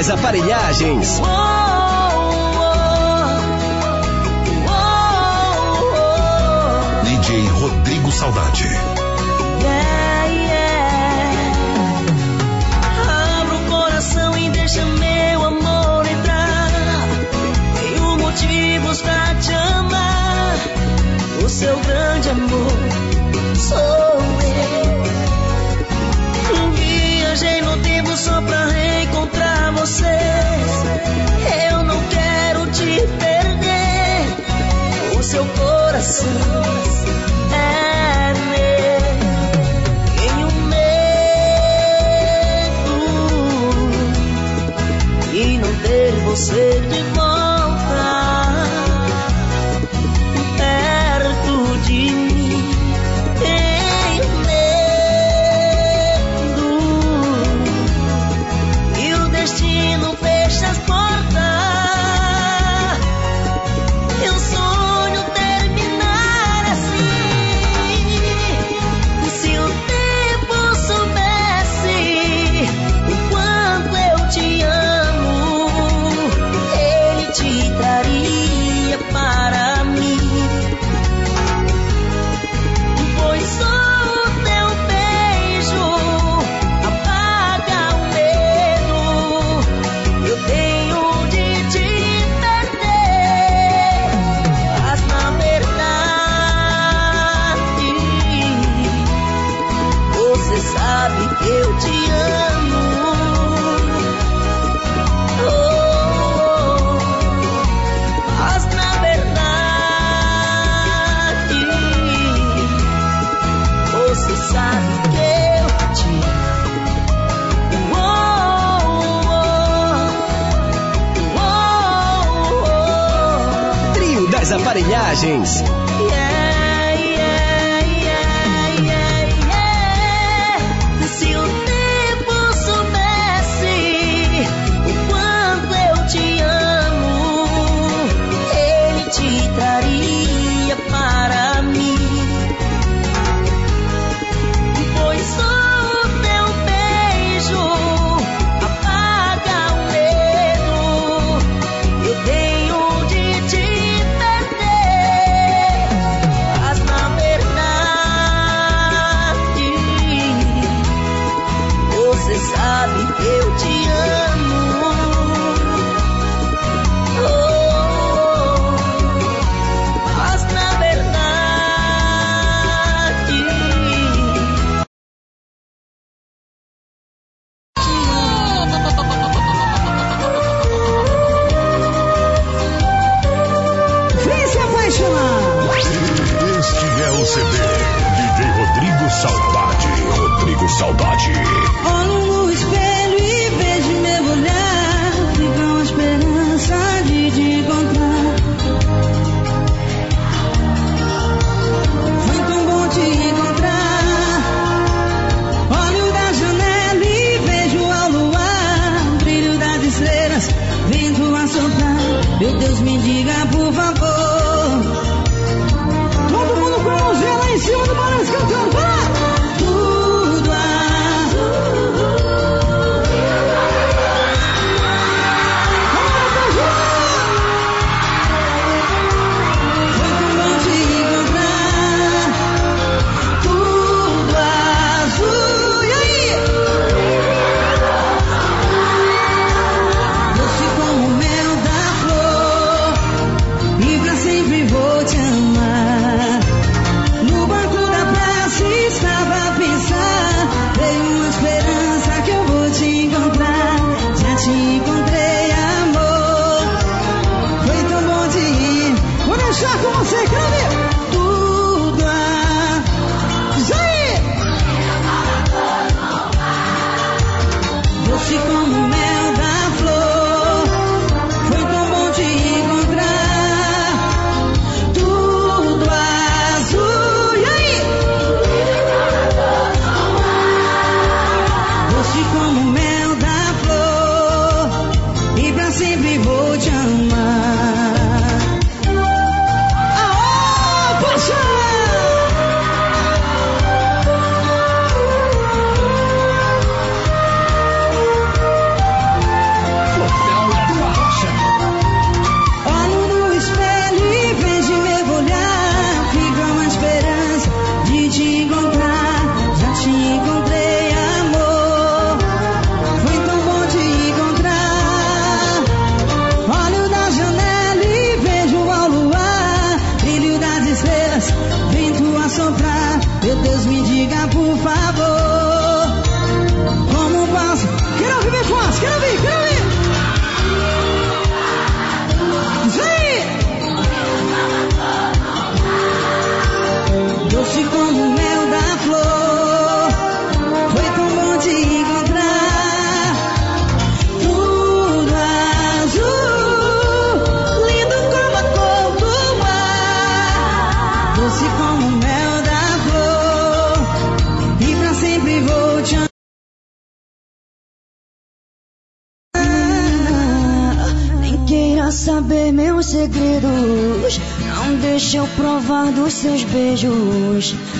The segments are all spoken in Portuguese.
principais aparelhagens. DJ Rodrigo Saudade. Abra o coração e deixa meu amor entrar. Tenho motivos pra te amar. O seu grande amor só pra reencontrar você. Eu não quero te perder. O seu coração é meu. Tenho medo de não ter você de volta. Viagens.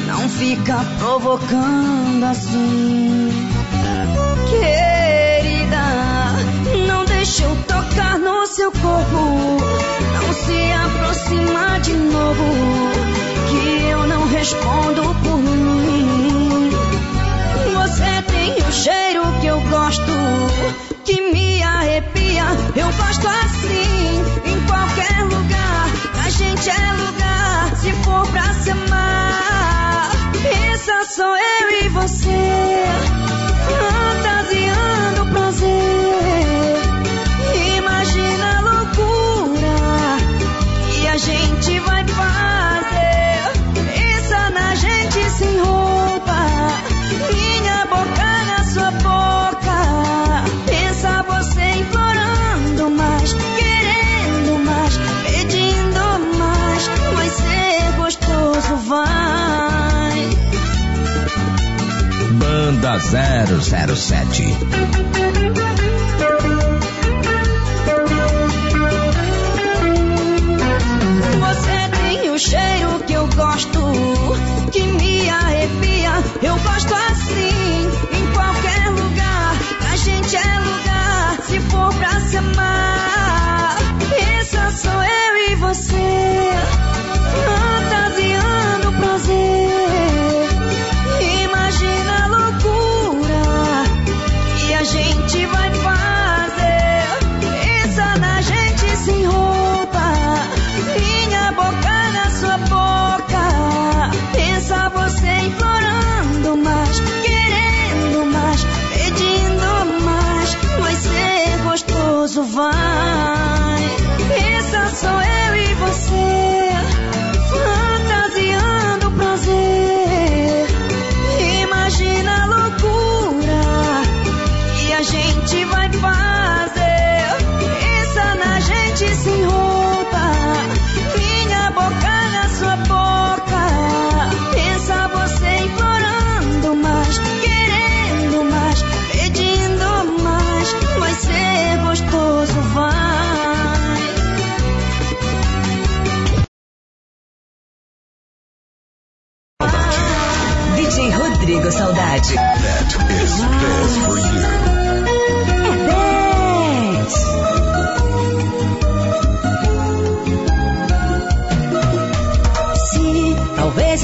Não fica provocando assim. Banda 007. Você tem o cheiro que eu gosto, que me arrepia. Eu gosto assim, em qualquer lugar. A gente é lugar, se for pra se amar.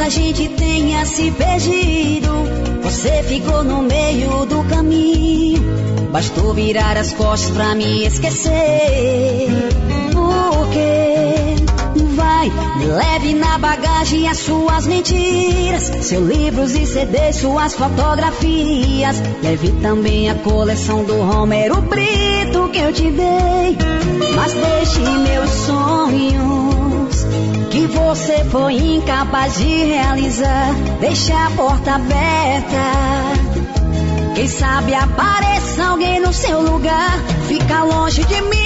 A gente tenha se perdido, você ficou no meio do caminho. Bastou virar as costas pra me esquecer. Porque vai, me leve na bagagem as suas mentiras, seus livros e CDs, suas fotografias. Leve também a coleção do Romero Brito que eu te dei. Mas deixe meus sonhos que você foi incapaz de realizar. Deixa a porta aberta. Quem sabe apareça alguém no seu lugar. Fica longe de mim.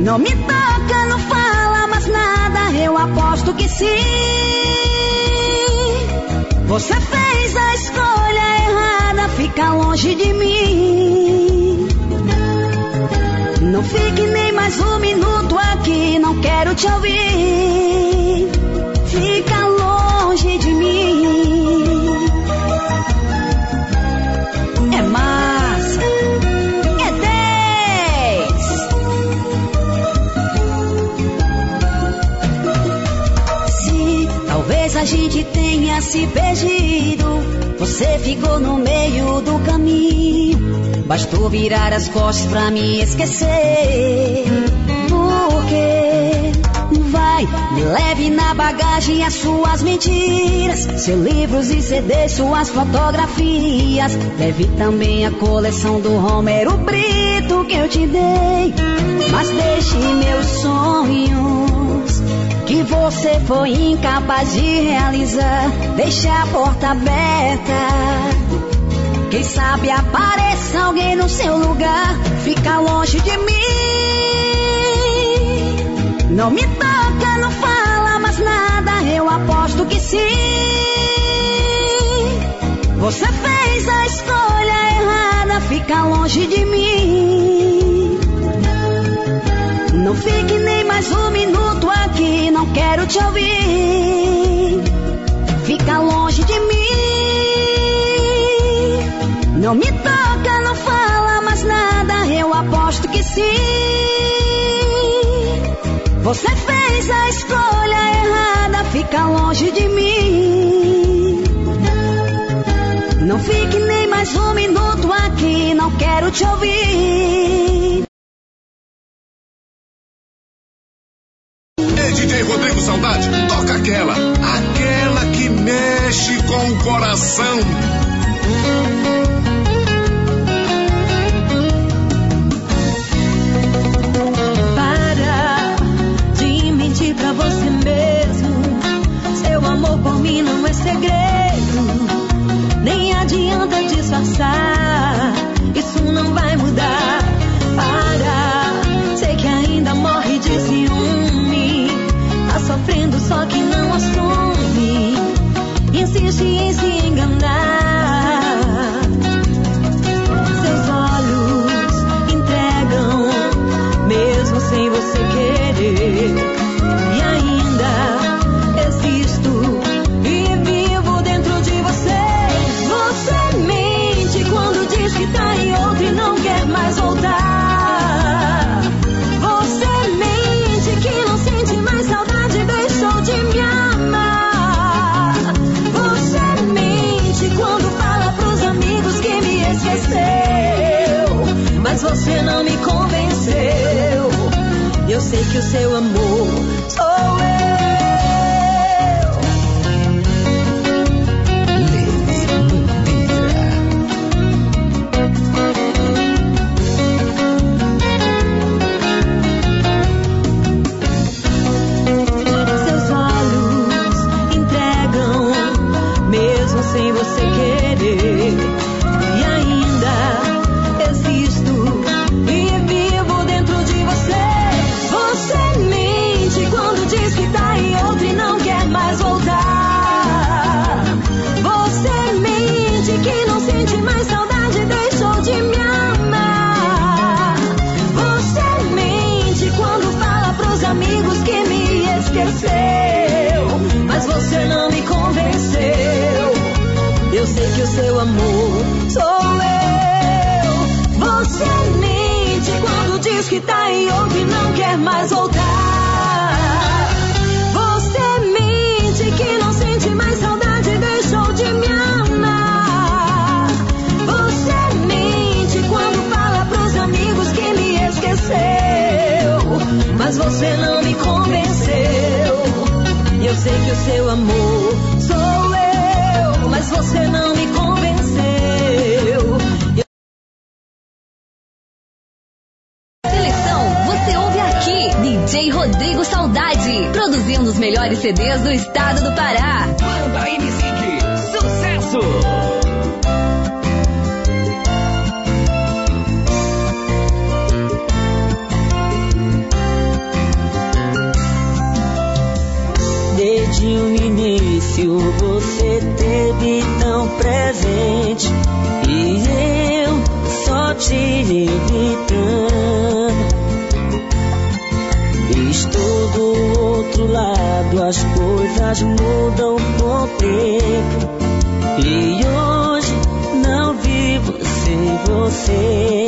Não me toca, não fala mais nada. Eu aposto que sim. Você fez a escolha errada. Fica longe de mim. Não fique nem mais um aqui, não quero te ouvir. Fica longe de mim. É massa, é 10. Se talvez a gente tenha se perdido, você ficou no meio do caminho. Bastou virar as costas pra me esquecer. Porque vai, me leve na bagagem as suas mentiras, seus livros e CDs, suas fotografias. Leve também a coleção do Romero Brito que eu te dei. Mas deixe meus sonhos que você foi incapaz de realizar. Deixe a porta aberta. Quem sabe apareça alguém no seu lugar, fica longe de mim. Não me toca, não fala mais nada, eu aposto que sim. Você fez a escolha errada, fica longe de mim. Não fique nem mais um minuto aqui, não quero te ouvir. Fica longe de mim. Não me toca, não fala mais nada, eu aposto que sim. Você fez a escolha errada, fica longe de mim. Não fique nem mais um minuto aqui, não quero te ouvir. talking que você teve tão presente e eu só te evitando. Estou do outro lado, as coisas mudam com o tempo e hoje não vivo sem você.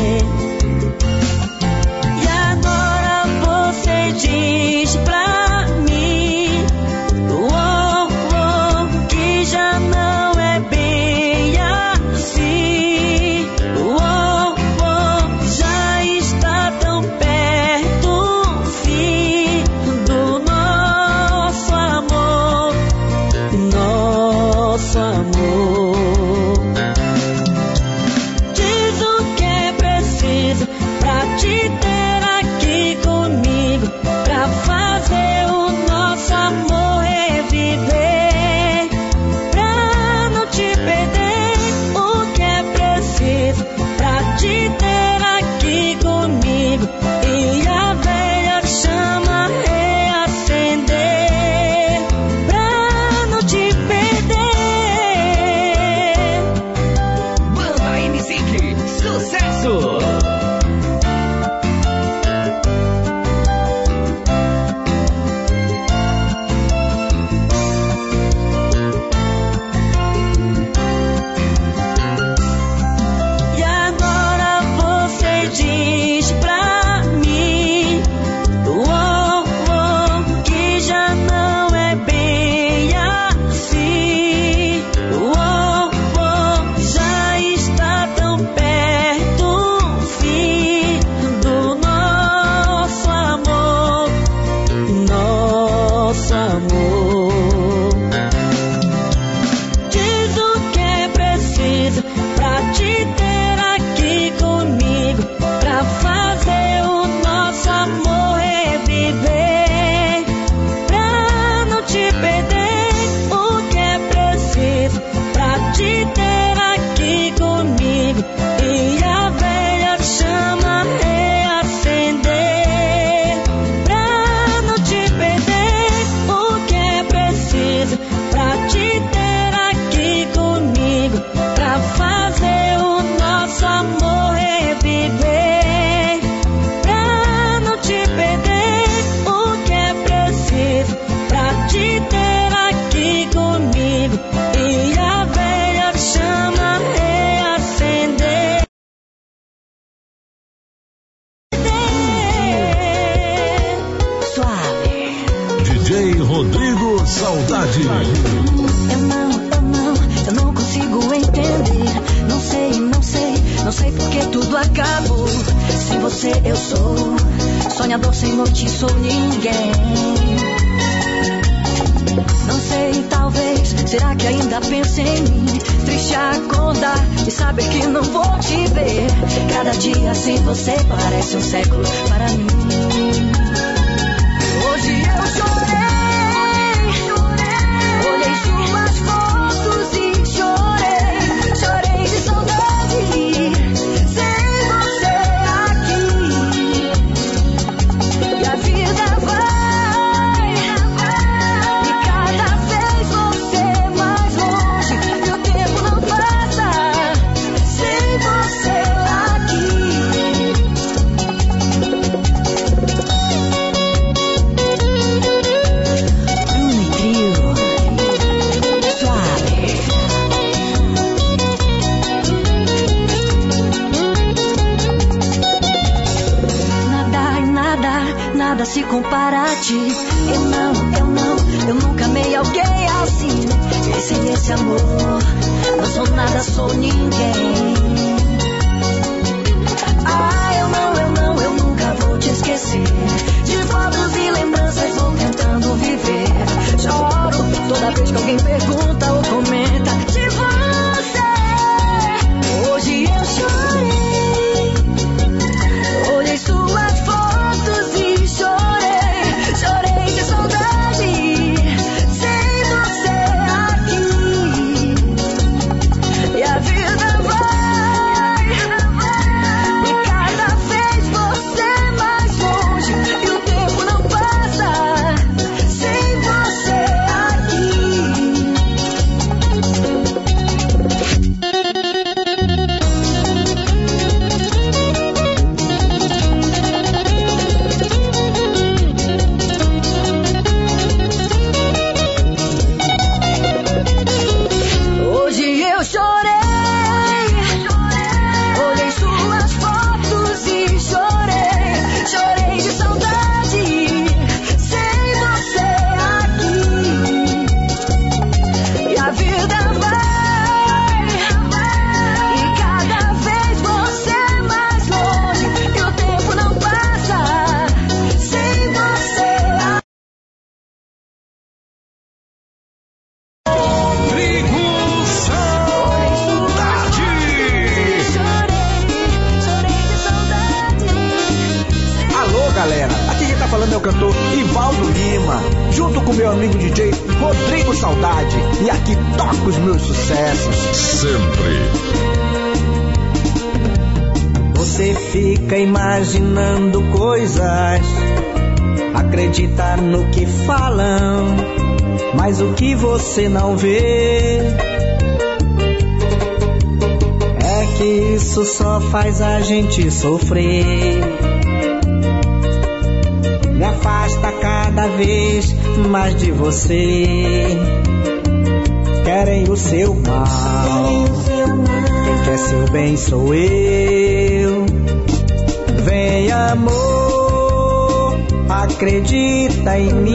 te sofrer. Me afasta cada vez mais de você. Querem o seu mal. Quem quer seu bem sou eu. Vem, amor, acredita em mim.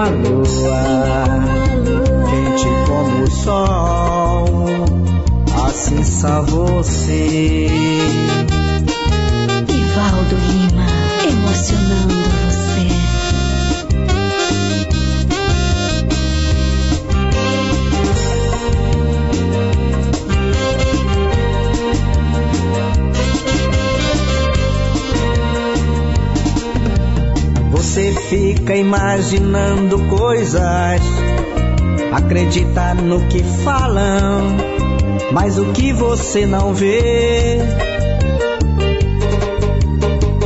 a lua, quente como o sol, assim só você. fica imaginando coisas, acredita no que falam, mas o que você não vê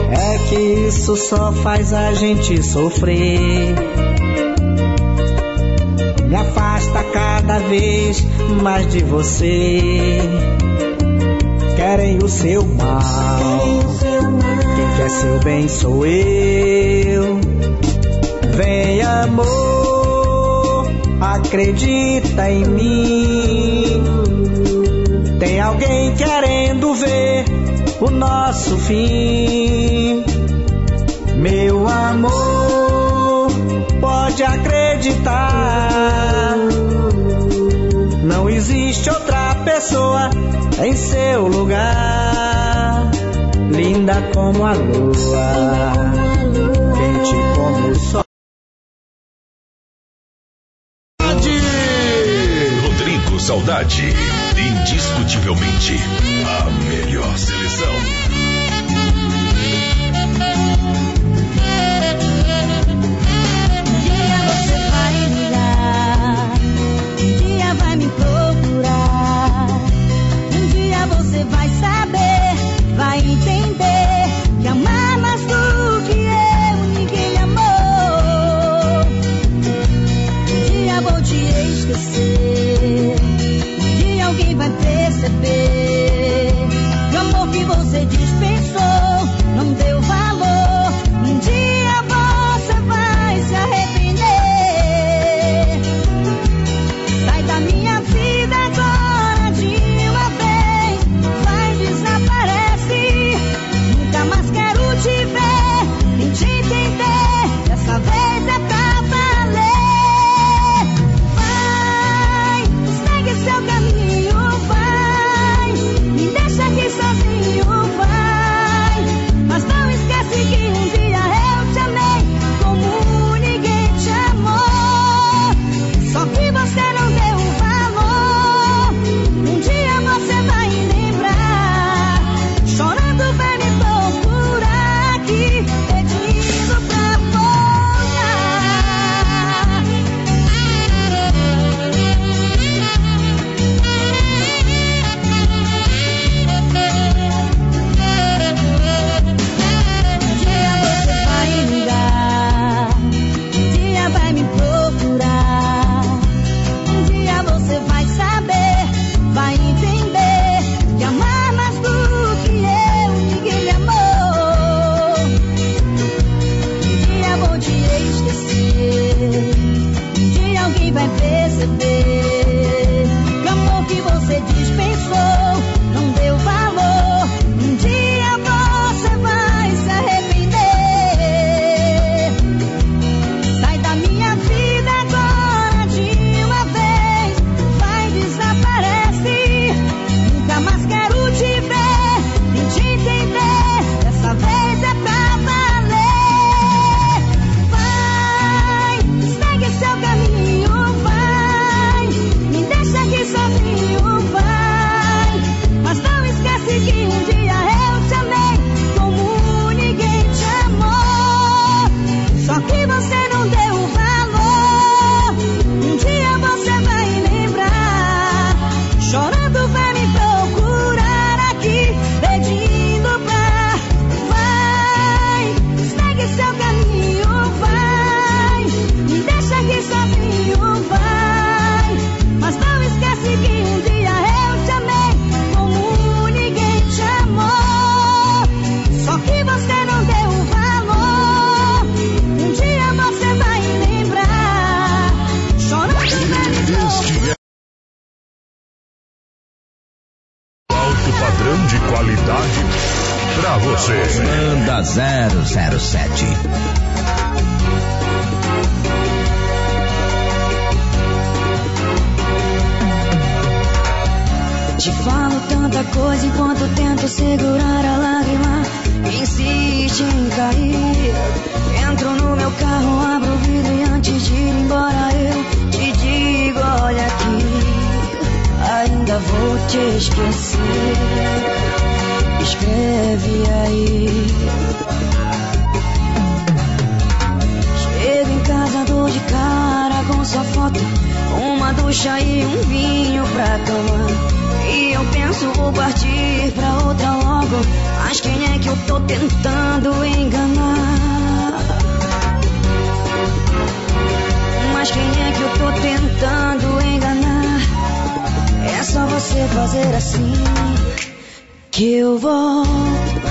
é que isso só faz a gente sofrer. Me afasta cada vez mais de você. Querem o seu mal. Quem quer seu bem sou eu. Vem amor, acredita em mim. Tem alguém querendo ver o nosso fim. Meu amor, pode acreditar. Não existe outra pessoa em seu lugar, linda como a lua. Incrivelmente te esqueci. Escreve aí. Chego em casa, dou de cara com sua foto. Uma ducha e um vinho pra tomar. E eu penso, vou partir pra outra logo. Mas quem é que eu tô tentando enganar? Mas quem é que eu tô tentando enganar? É só você fazer assim que eu volto.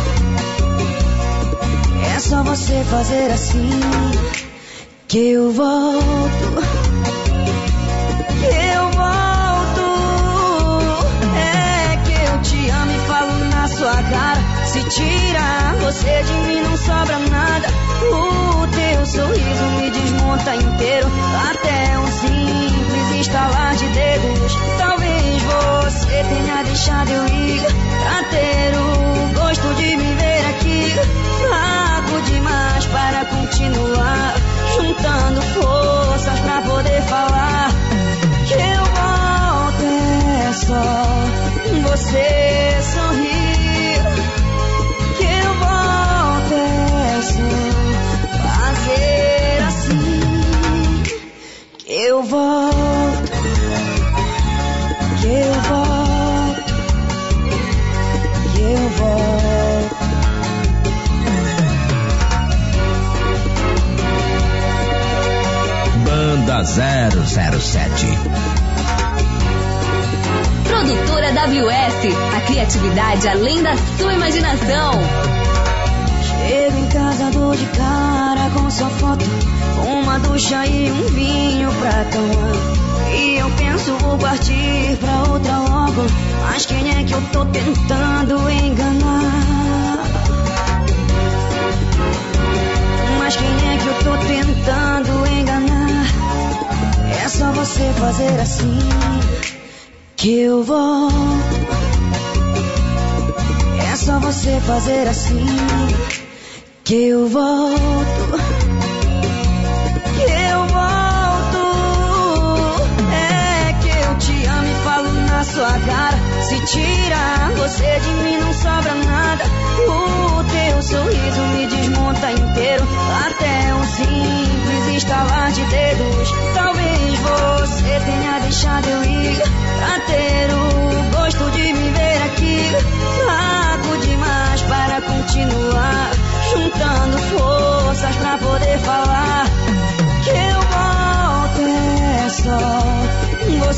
É só você fazer assim que eu volto. Que eu volto. É que eu te amo e falo na sua cara. Se tirar você de mim, não sobra nada. O teu sorriso me desmonta inteiro. Até um simples estalar de dedos. Talvez tenha deixado eu ir pra ter o gosto de me ver aqui. Fraco demais para continuar. Juntando forças pra poder falar. Que eu volto é só você sorrir. Que eu volto é só fazer assim. Que eu volto. 007. Produtora WS, a criatividade além da sua imaginação. Chego em casa, dou de cara com sua foto, uma ducha e um vinho pra tomar. E eu penso, vou partir pra outra logo. Mas quem é que eu tô tentando enganar? Mas quem é que eu tô tentando enganar? Só você fazer assim que eu volto. É só você fazer assim que eu volto. Que eu volto. É que eu te amo e falo na sua cara. Se tira você de mim, não sobra nada. O teu sorriso me desmonta inteiro. Até um simples estalar de dedos.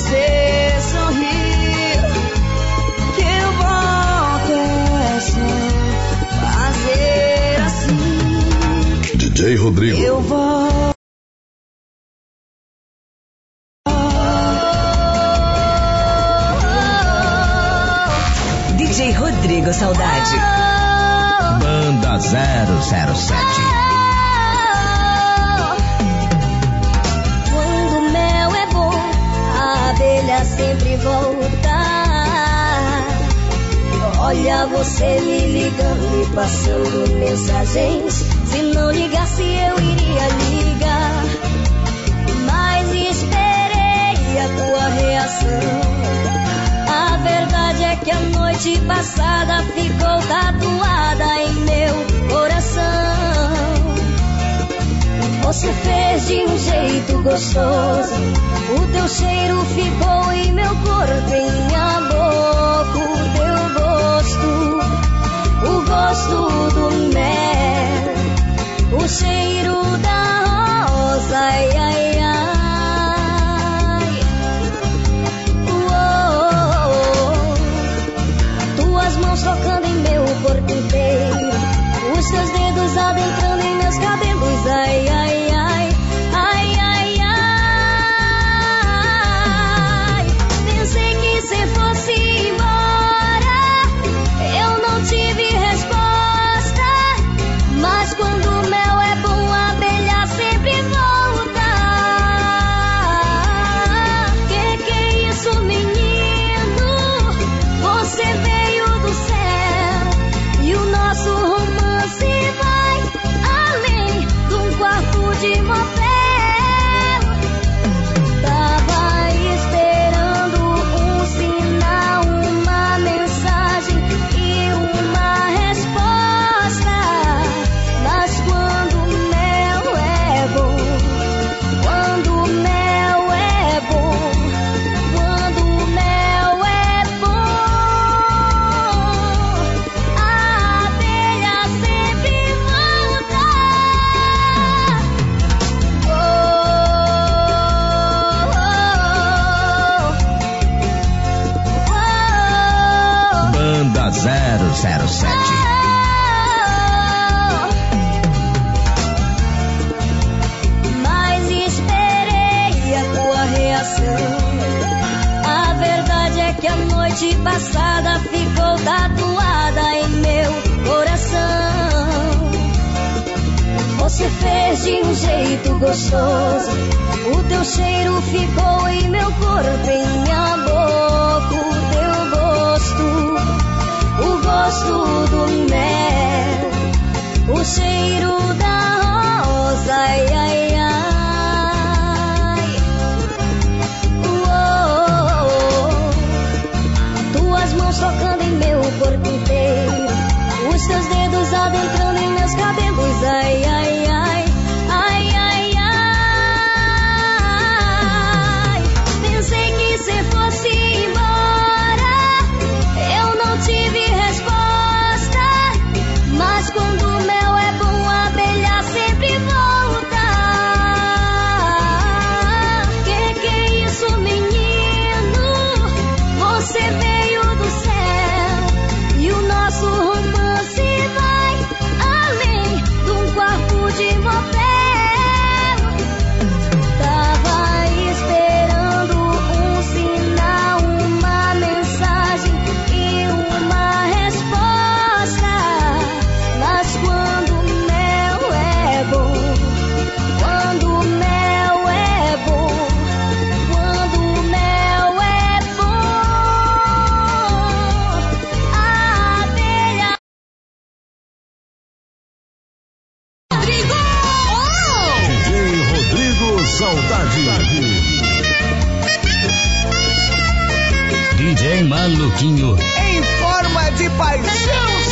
Você sorrir. Que eu volto é só fazer assim. DJ Rodrigo. Eu volto. DJ Rodrigo Saudade. Banda 007. Você me ligando, me passando mensagens. Se não ligasse, eu iria ligar. Mas esperei a tua reação. A verdade é que a noite passada ficou tatuada em meu coração. Você fez de um jeito gostoso. O teu cheiro ficou em meu corpo, em minha boca. Gosto do mel, o cheiro da rosa. Ai, ai, ai. Saudade. DJ Maluquinho. Em forma de paixão,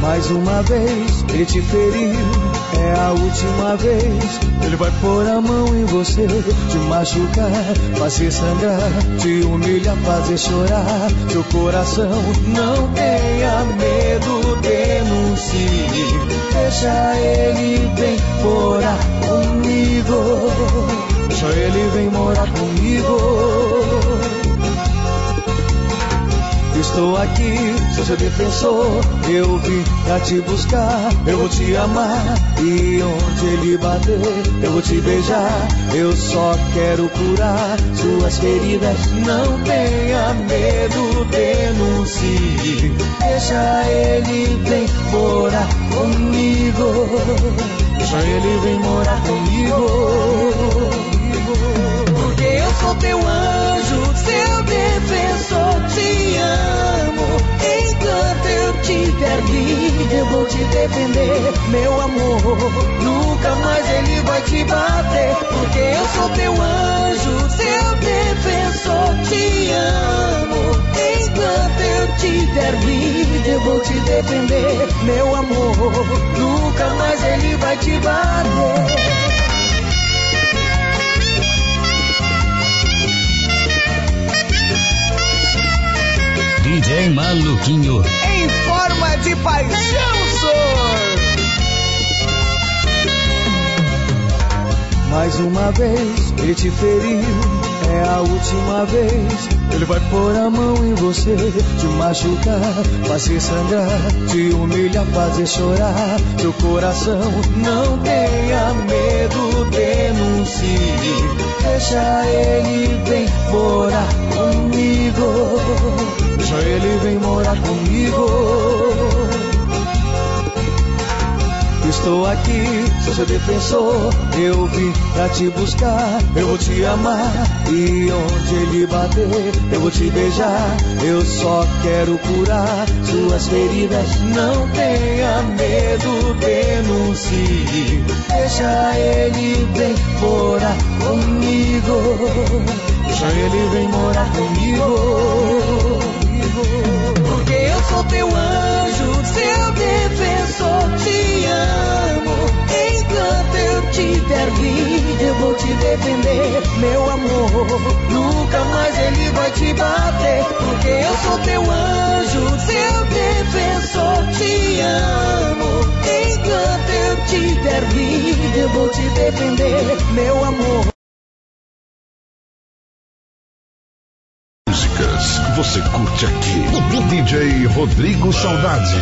Mais uma vez ele te feriu, é a última vez. Ele vai pôr a mão em você, te machucar, fazer sangrar, te humilhar, fazer chorar. Seu coração não tenha medo, denuncie. Deixa ele bem morar comigo. Deixa ele vem morar comigo. Estou aqui, sou seu defensor. Eu vim pra te buscar. Eu vou te amar. E onde ele bater, eu vou te beijar. Eu só quero curar suas feridas. Não tenha medo, denuncie. Deixa ele vem morar comigo. Deixa ele vem morar comigo. Porque eu sou teu anjo, seu defensor, te amo. Enquanto eu tiver vida, eu vou te defender, meu amor. Nunca mais ele vai te bater. Porque eu sou teu anjo, seu defensor, te amo. Enquanto eu tiver vida, eu vou te defender, meu amor. Nunca mais ele vai te bater. DJ Maluquinho. em forma de paixão, sor. Mais uma vez ele te feriu, é a última vez. Ele vai pôr a mão em você, te machucar, fazer sangrar, te humilhar, fazer chorar. Seu coração não tenha medo, denuncie. Deixa ele vem morar comigo. Deixa ele vem morar comigo. Estou aqui, sou seu defensor. Eu vim pra te buscar. Eu vou te amar. E onde ele bater, eu vou te beijar. Eu só quero curar suas feridas. Não tenha medo, denuncie. Deixa ele vem morar comigo. Ele vem morar comigo. Porque eu sou teu anjo, seu defensor, te amo. Enquanto eu tiver vida, eu vou te defender, meu amor. Nunca mais ele vai te bater. Porque eu sou teu anjo, seu defensor, te amo. Enquanto eu tiver vida, eu vou te defender, meu amor. Você curte aqui. DJ Rodrigo Saudade.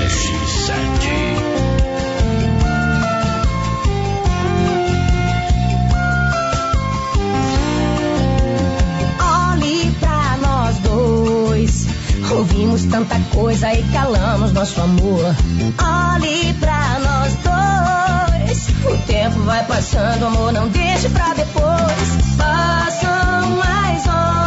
Olhe pra nós dois. Ouvimos tanta coisa e calamos nosso amor. Olhe pra nós dois. O tempo vai passando, amor, não deixe pra depois. Passam mais horas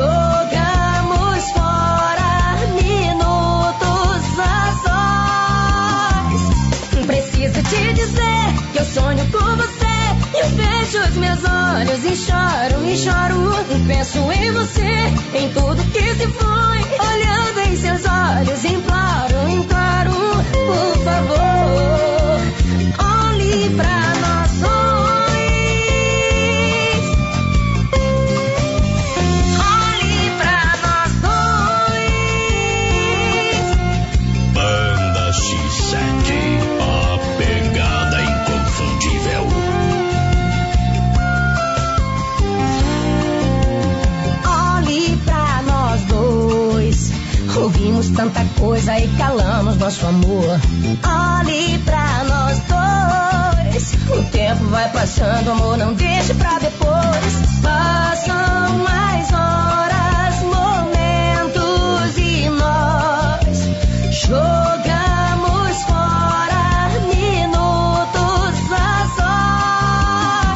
jogamos fora minutos a sós. Preciso te dizer que eu sonho com você. Eu fecho os meus olhos e choro, e choro. E penso em você, em tudo que se foi. Olhando em seus olhos, imploro, imploro, por favor. Olhe pra nós Ouvimos tanta coisa e calamos nosso amor. Olhe pra nós dois. O tempo vai passando, amor, não deixe pra depois. Passam mais horas, momentos e nós jogamos fora minutos a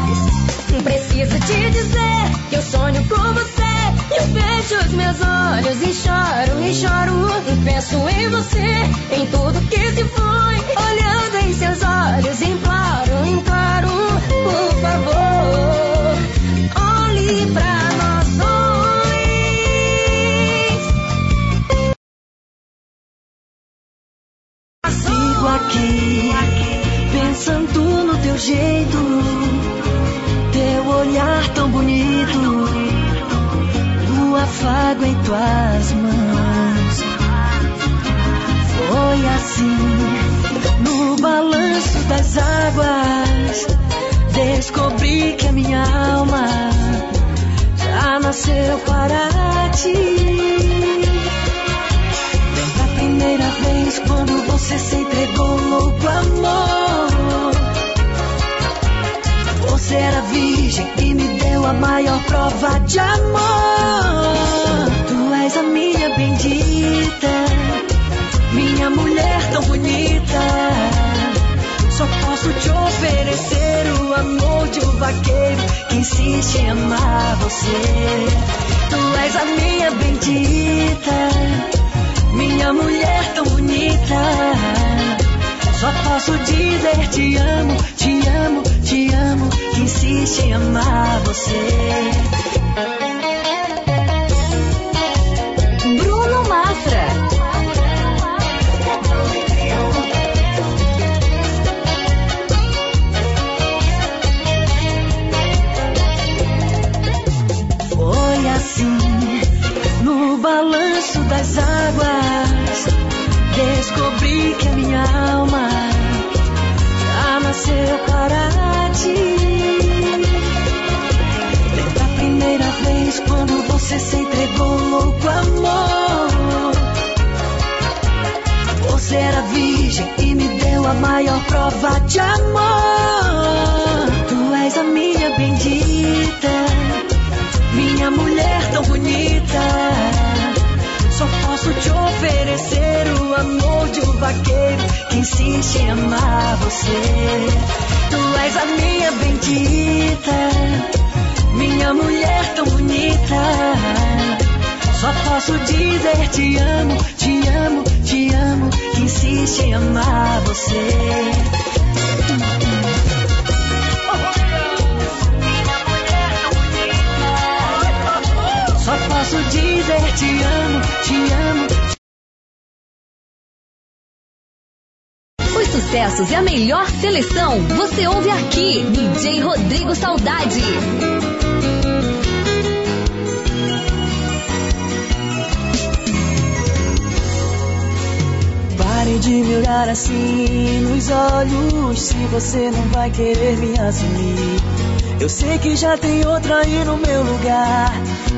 sós. Preciso te dizer que eu sonho com você. Eu fecho os meus olhos e choro, e choro. Penso em você, em tudo que se foi. Olhando em seus olhos, imploro, imploro, por favor. Olhe pra nós dois. Sigo aqui, pensando no teu jeito, teu olhar tão bonito, o afago em tuas mãos. Assim, no balanço das águas, descobri que a minha alma já nasceu para ti. A primeira vez quando você se entregou louco amor? Você era virgem e me deu a maior prova de amor. Tu és a minha bendita, minha mulher tão bonita. Só posso te oferecer o amor de um vaqueiro que insiste em amar você. Tu és a minha bendita, minha mulher tão bonita. Só posso dizer te amo, te amo, te amo, que insiste em amar você. Águas, descobri que a minha alma já nasceu para ti. Lembra a primeira vez quando você se entregou louco amor? Você era virgem e me deu a maior prova de amor. Tu és a minha bendita, minha mulher tão bonita. Só posso te oferecer o amor de um vaqueiro que insiste em amar você. Tu és a minha bendita, minha mulher tão bonita. Só posso dizer te amo, te amo, te amo, que insiste em amar você. Posso dizer te amo, te amo. Os sucessos e a melhor seleção você ouve aqui. DJ Rodrigo Saudade. Pare de me olhar assim nos olhos se você não vai querer me assumir. Eu sei que já tem outra aí no meu lugar.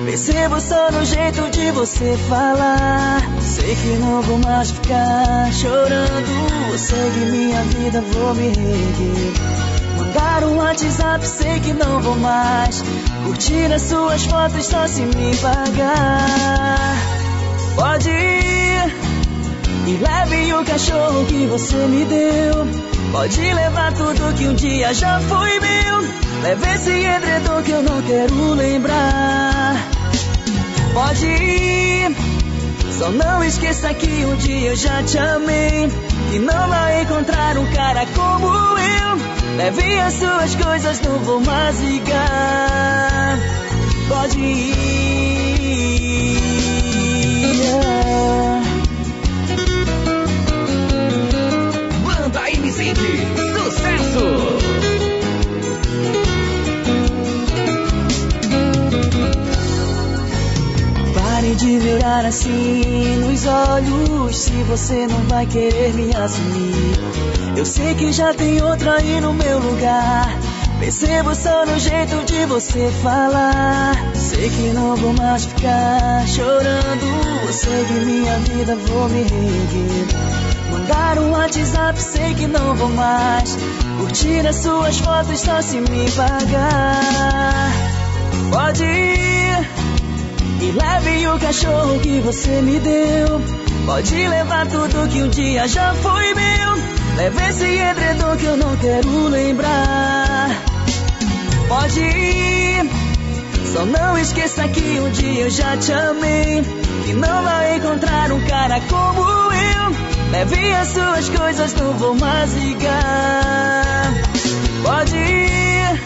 Percebo só no jeito de você falar. Sei que não vou mais ficar chorando. Segue minha vida, vou me reerguer. Mandar um WhatsApp, sei que não vou mais. Curtir as suas fotos só se me pagar. Pode ir e leve o cachorro que você me deu. Pode levar tudo que um dia já foi meu. Leve esse edredom que eu não quero lembrar. Pode ir, só não esqueça que um dia eu já te amei. Que não vai encontrar um cara como eu. Leve as suas coisas, não vou mais ligar. Pode ir. Banda de me olhar assim nos olhos se você não vai querer me assumir. Eu sei que já tem outra aí no meu lugar. Percebo só no jeito de você falar. Sei que não vou mais ficar chorando. Sei que minha vida vou me reerguer. Mandar um WhatsApp, sei que não vou mais. Curtir as suas fotos só se me pagar. Pode ir. E leve o cachorro que você me deu. Pode levar tudo que um dia já foi meu. Leve esse edredom que eu não quero lembrar. Pode ir. Só não esqueça que um dia eu já te amei. Que não vai encontrar um cara como eu. Leve as suas coisas, não vou mais ligar. Pode ir.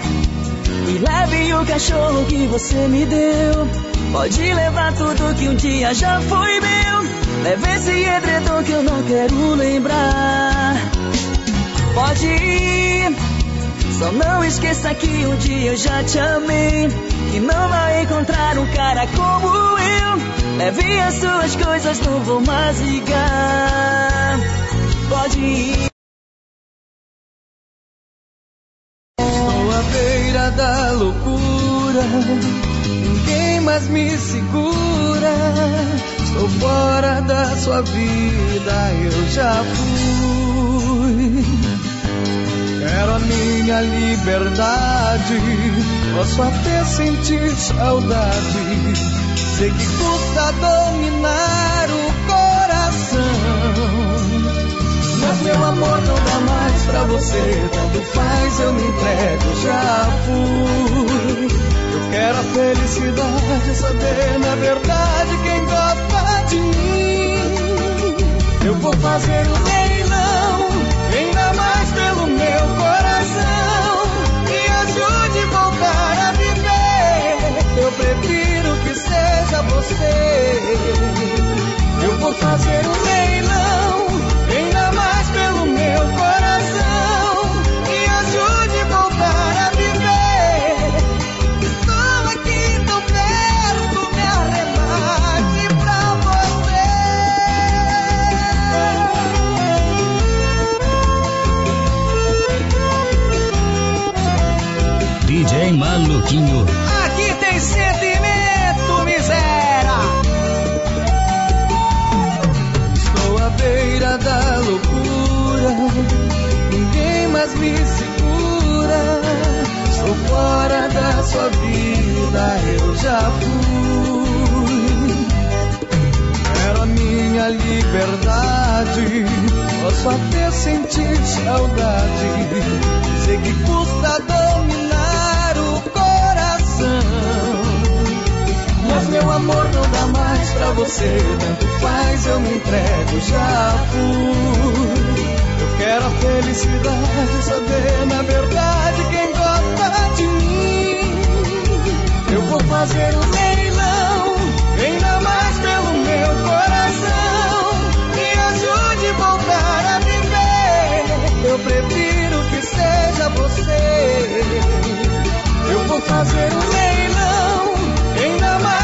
E leve o cachorro que você me deu. Pode levar tudo que um dia já foi meu. Leve esse edredom que eu não quero lembrar. Pode ir. Só não esqueça que um dia eu já te amei. Que não vai encontrar um cara como eu. Leve as suas coisas, não vou mais ligar. Pode ir. Estou à beira da loucura, mais me segura. Estou fora da sua vida, eu já fui. Quero a minha liberdade, posso até sentir saudade. Sei que custa dominar o coração. Mas meu amor não dá mais pra você, tanto faz, eu me entrego, já fui. Eu quero a felicidade, saber na verdade quem gosta de mim. Eu vou fazer um leilão, ainda mais pelo meu coração. Me ajude a voltar a viver, eu prefiro que seja você. Eu vou fazer um leilão, vida, eu já fui. Quero a minha liberdade, posso até sentir saudade. Sei que custa dominar o coração. Mas meu amor não dá mais pra você, tanto faz, eu me entrego, já fui. Eu quero a felicidade, saber na verdade quem gosta de fazer um leilão, ainda mais pelo meu coração. Me ajude a voltar a viver, eu prefiro que seja você. Eu vou fazer um leilão, ainda mais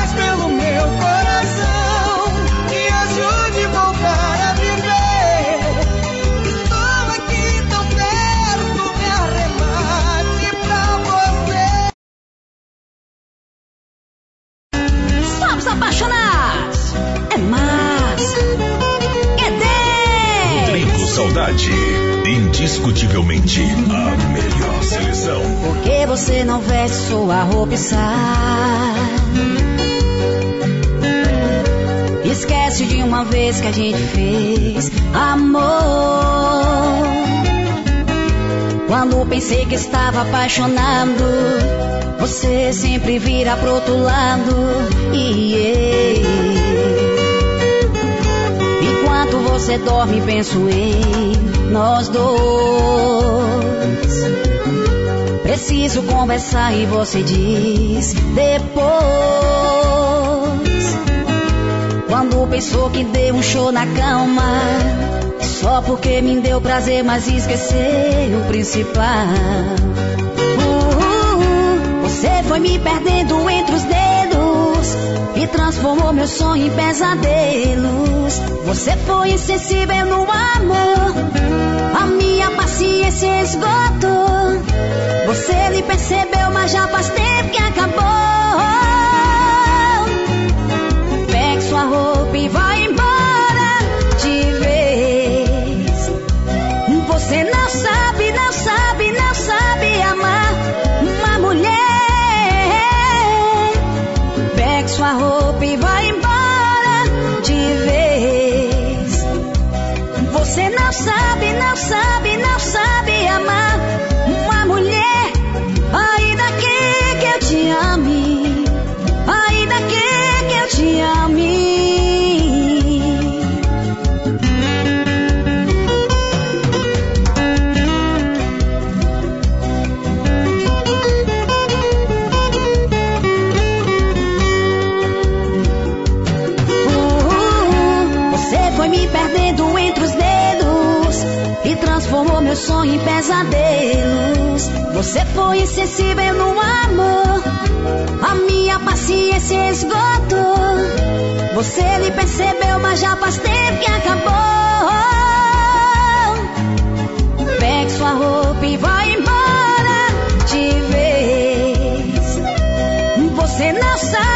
veste a melhor seleção. Por que você não veste sua roupa e sai? Esquece de uma vez que a gente fez amor. Quando pensei que estava apaixonado, você sempre vira pro outro lado. E yeah. enquanto você dorme, penso nós dois. Preciso conversar e você diz depois. Quando pensou que deu um show na cama, só porque me deu prazer, mas esqueceu o principal. Uh, uh, uh, você foi me perdendo entre transformou meu sonho em pesadelos. Você foi insensível no amor, a minha paciência esgotou. Você lhe percebeu, mas já faz tempo que acabou. sabe, não sabe, pesadelos. Você foi insensível no amor, a minha paciência esgotou. Você me percebeu, mas já faz tempo que acabou. Pegue sua roupa e vai embora de vez. Você não sabe.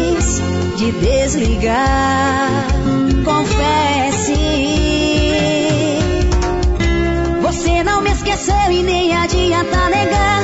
de desligar, confesse. Você não me esqueceu e nem adianta negar.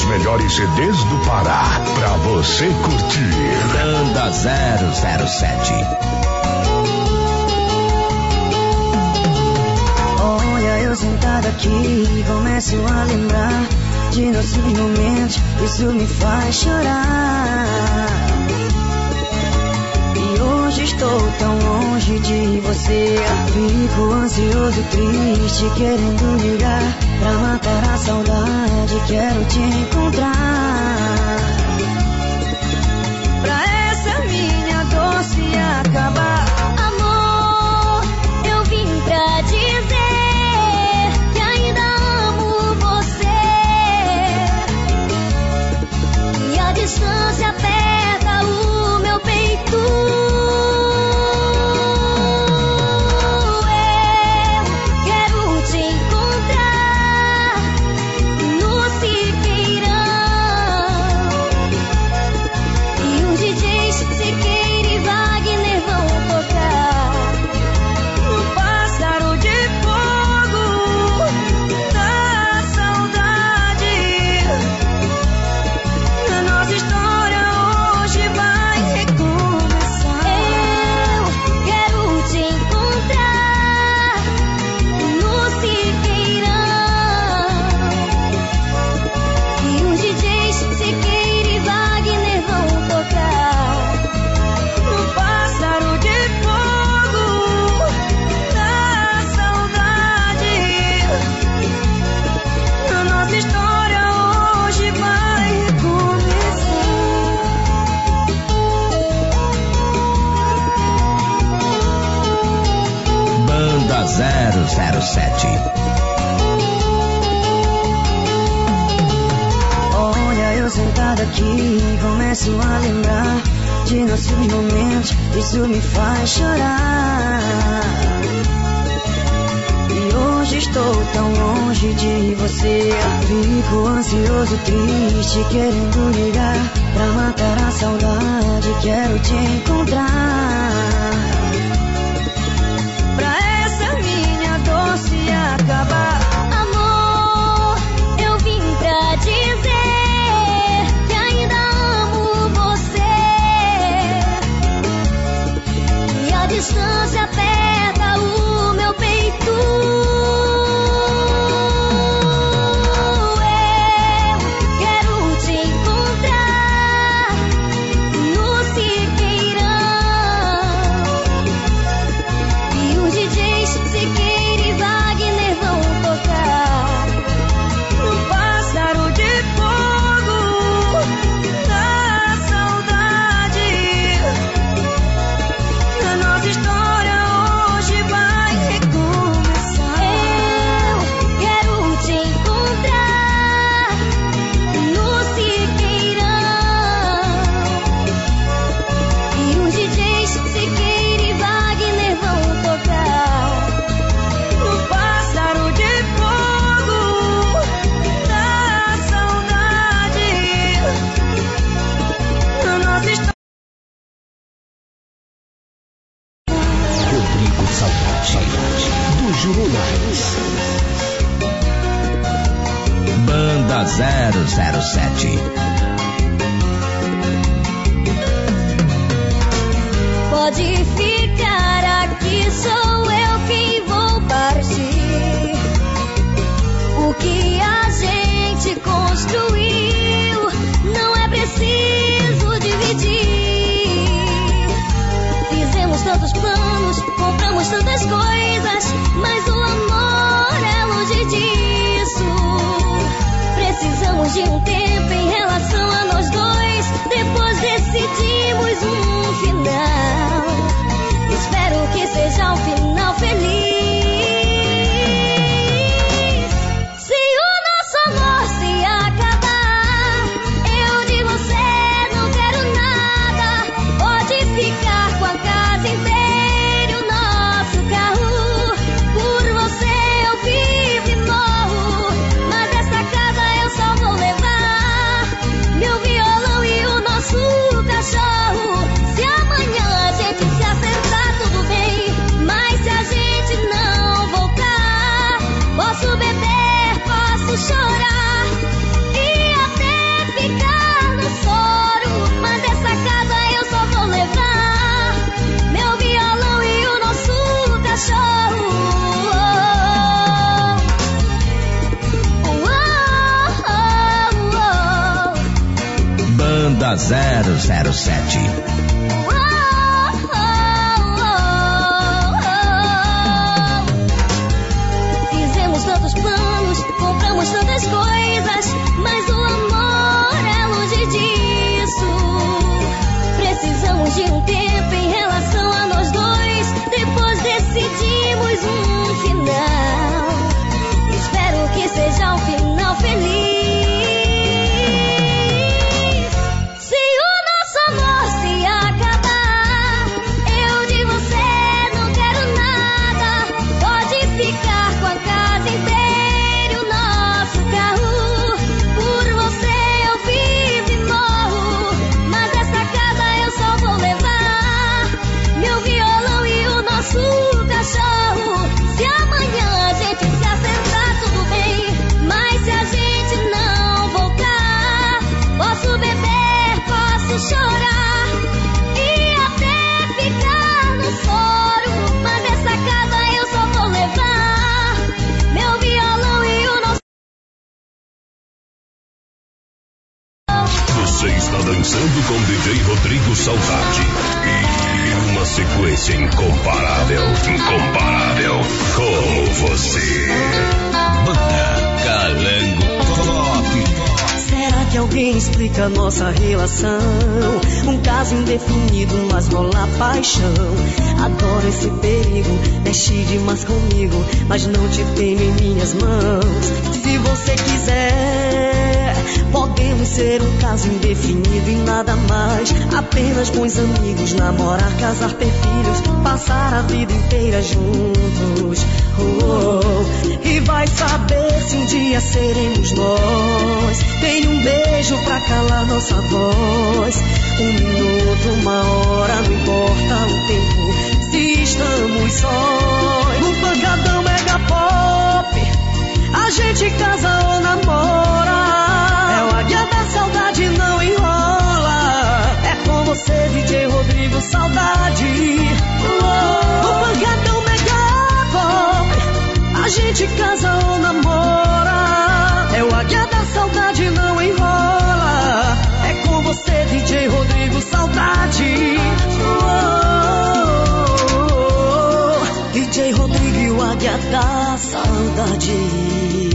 Os melhores CDs do Pará, pra você curtir. Banda 007. Olha eu sentado aqui começo a lembrar de nossos momentos, isso me faz chorar. E hoje estou tão longe de você, fico ansioso, triste, querendo ligar pra matar a saudade, quero te encontrar. Pra essa minha dor se acabar. Amor, eu vim pra dizer que ainda amo você. E a distância aperta triste, querendo ligar pra 007. Saudade. E uma sequência incomparável, incomparável, como você. Banda Calango Top. Será que alguém explica nossa relação? Um caso indefinido, mas rola paixão. Adoro esse perigo, mexe demais comigo, mas não te tenho em minhas mãos. Se você quiser, podemos ser um caso indefinido e nada mais. Apenas bons amigos, namorar, casar, ter filhos, passar a vida inteira juntos. Oh, oh. E vai saber se um dia seremos nós. Tem um beijo pra calar nossa voz. Um minuto, uma hora, não importa o tempo. Se estamos sós, no pancadão mega pop, a gente casa ou namora. É o águia da saudade, não enrola. É com você, DJ Rodrigo, saudade. Oh, no pancadão mega pop, a gente casa ou namora. É o águia da saudade, não enrola. É com você, DJ Rodrigo, saudade. Oh, DJ Rodrigo e o águia da saudade.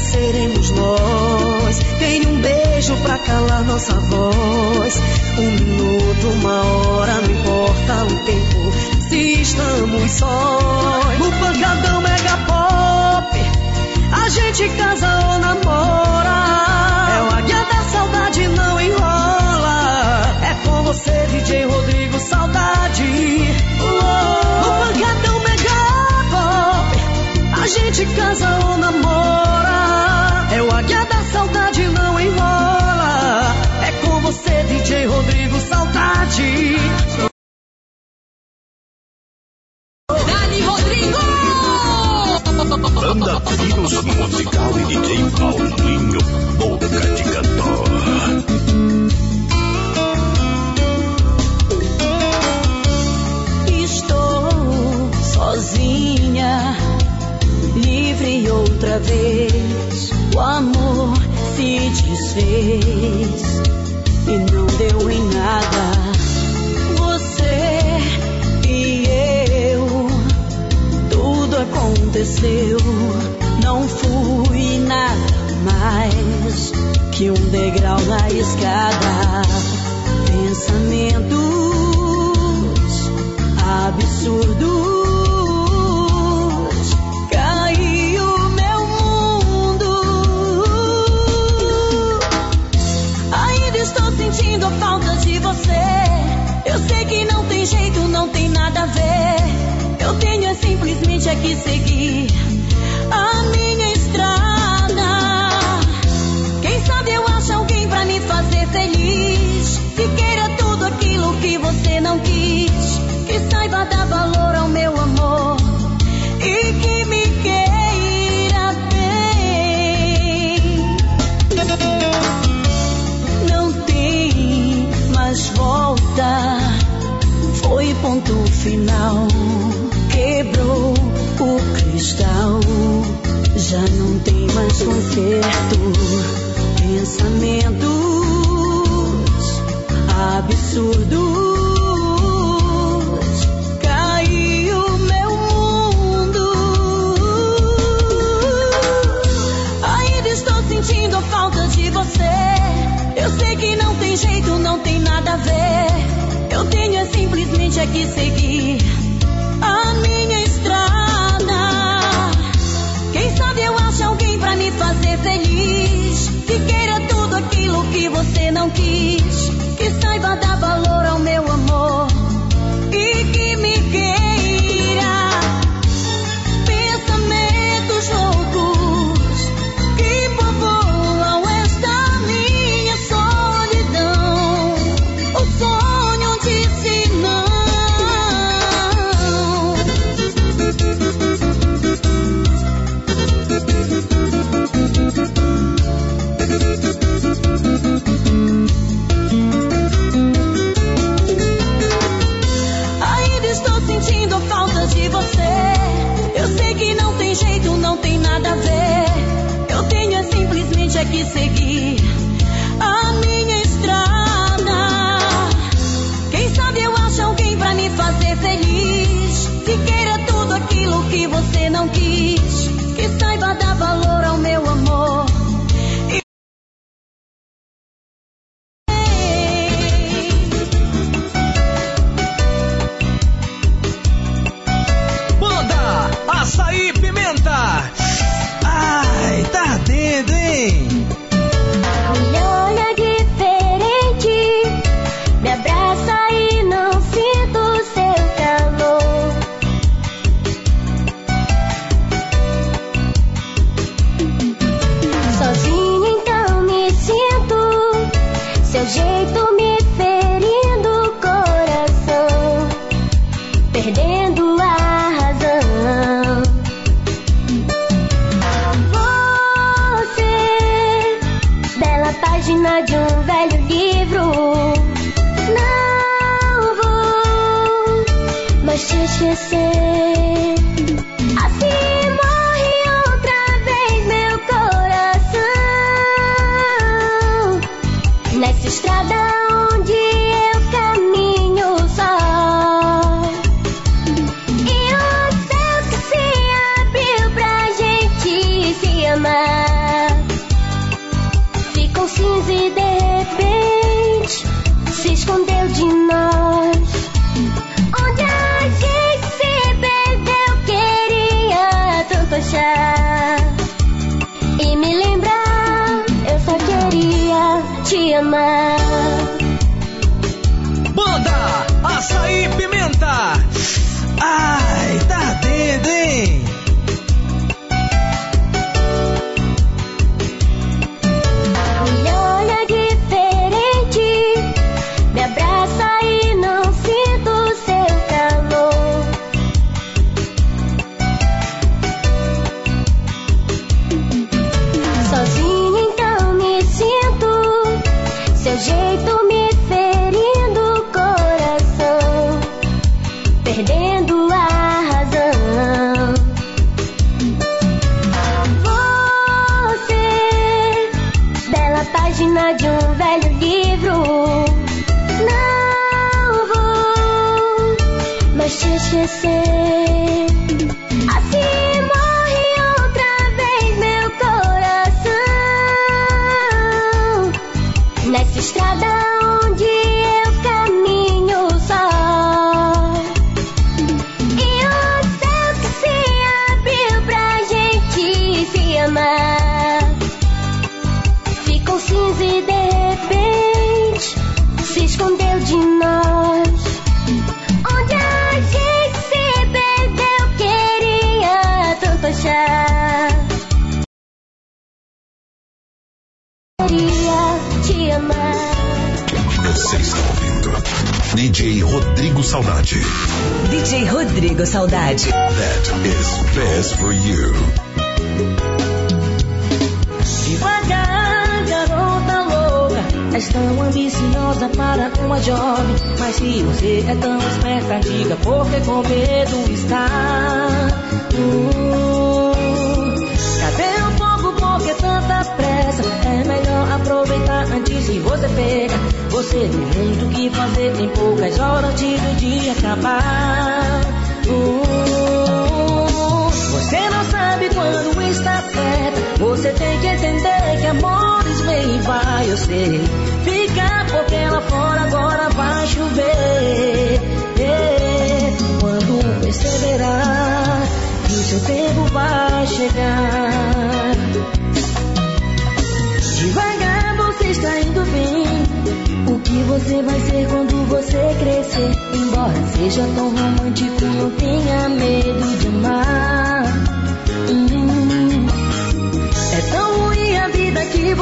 Seremos nós. Tem um beijo pra calar nossa voz. Um minuto, uma hora, não importa o tempo. Se estamos sós, no pancadão mega pop, a gente casa ou namora. É o águia da saudade, não enrola. É com você, DJ Rodrigo, saudade. Oh, no pancadão mega. A gente casa ou namora. É o águia da saudade, não enrola. É com você, DJ Rodrigo, saudade. Dani Rodrigo! Banda Filos Musical e DJ Paulinho. Aconteceu. Não fui nada mais que um degrau na escada. Pensamentos absurdos. Caiu meu mundo. Ainda estou sentindo a falta de você. Eu sei que não tem jeito, não tem nada a ver. Eu tenho é simplesmente é que seguir a minha estrada. Quem sabe eu acho alguém pra me fazer feliz. Que queira tudo aquilo que você não quis. Que saiba dar valor ao meu amor. E que me queira bem. Não tem mais volta. Foi ponto final. Quebrou o cristal. Já não tem mais conserto. Pensamentos absurdos. Caiu meu mundo. Ainda estou sentindo a falta de você. Eu sei que não tem jeito, não tem nada a ver. Eu tenho é simplesmente é que seguir fazer feliz. Que queira tudo aquilo que você não quis. Que saiba dar valor ao meu amor.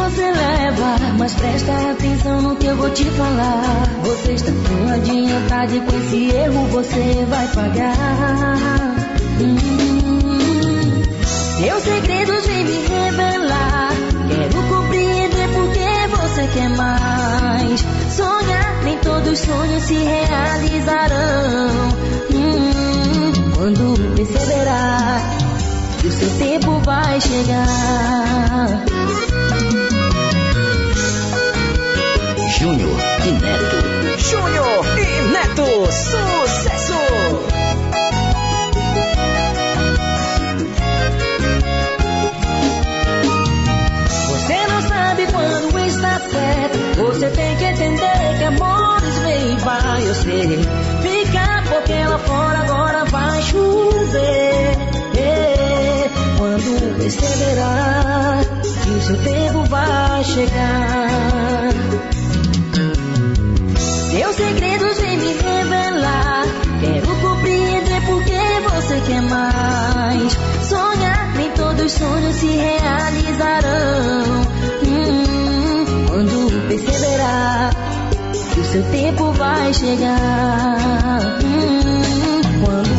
Você leva. Mas presta atenção no que eu vou te falar. Você está tão adiantado e com esse erro você vai pagar. Hum, seus segredos vêm me revelar. Quero compreender por que você quer mais. Sonhar, nem todos os sonhos se realizarão. Hum, quando perceberá o seu tempo vai chegar. Júnior e Neto. Júnior e Neto, sucesso! Você não sabe quando está certo. Você tem que entender que amores vem e vai. Eu sei. Fica porque lá fora agora vai chover. Quando perceberá que o seu tempo vai chegar. Seus segredos vêm me revelar. Quero compreender por que você quer mais. Sonhar, nem todos os sonhos se realizarão. Hum, quando perceberá que o seu tempo vai chegar. Hum, quando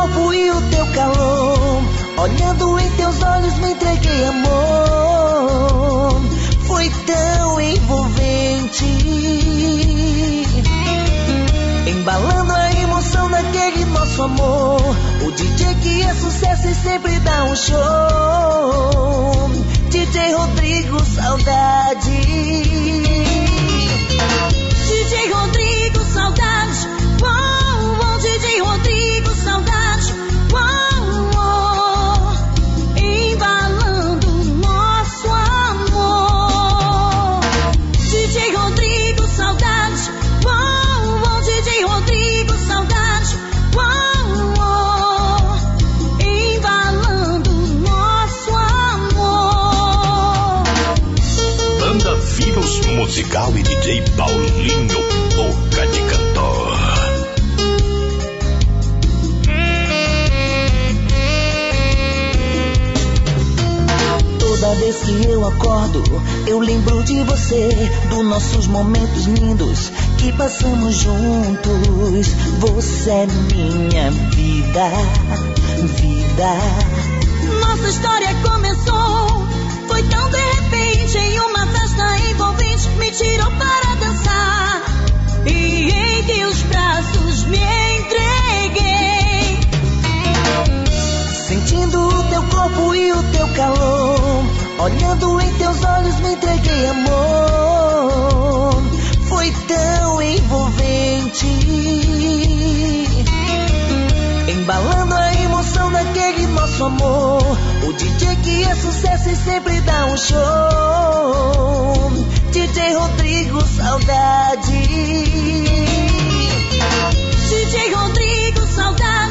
corpo e o teu calor, olhando em teus olhos me entreguei amor. Foi tão envolvente, embalando a emoção daquele nosso amor. O DJ que é sucesso e sempre dá um show. DJ Rodrigo Saudade. DJ Rodrigo, saudade. Uau, uau, DJ Rodrigo, Musical e DJ Paulinho Boca de Cantor. Toda vez que eu acordo, eu lembro de você, dos nossos momentos lindos que passamos juntos. Você é minha vida, vida. Nossa história começou, foi tão de repente, em envolvente, me tirou para dançar. E em teus braços me entreguei. Sentindo o teu corpo e o teu calor, olhando em teus olhos me entreguei amor. Foi tão envolvente, embalando a emoção daquele nosso amor. O DJ que é sucesso e sempre dá um show. DJ Rodrigo Saudade. DJ Rodrigo, saudade.